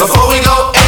Before we go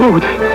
对不对？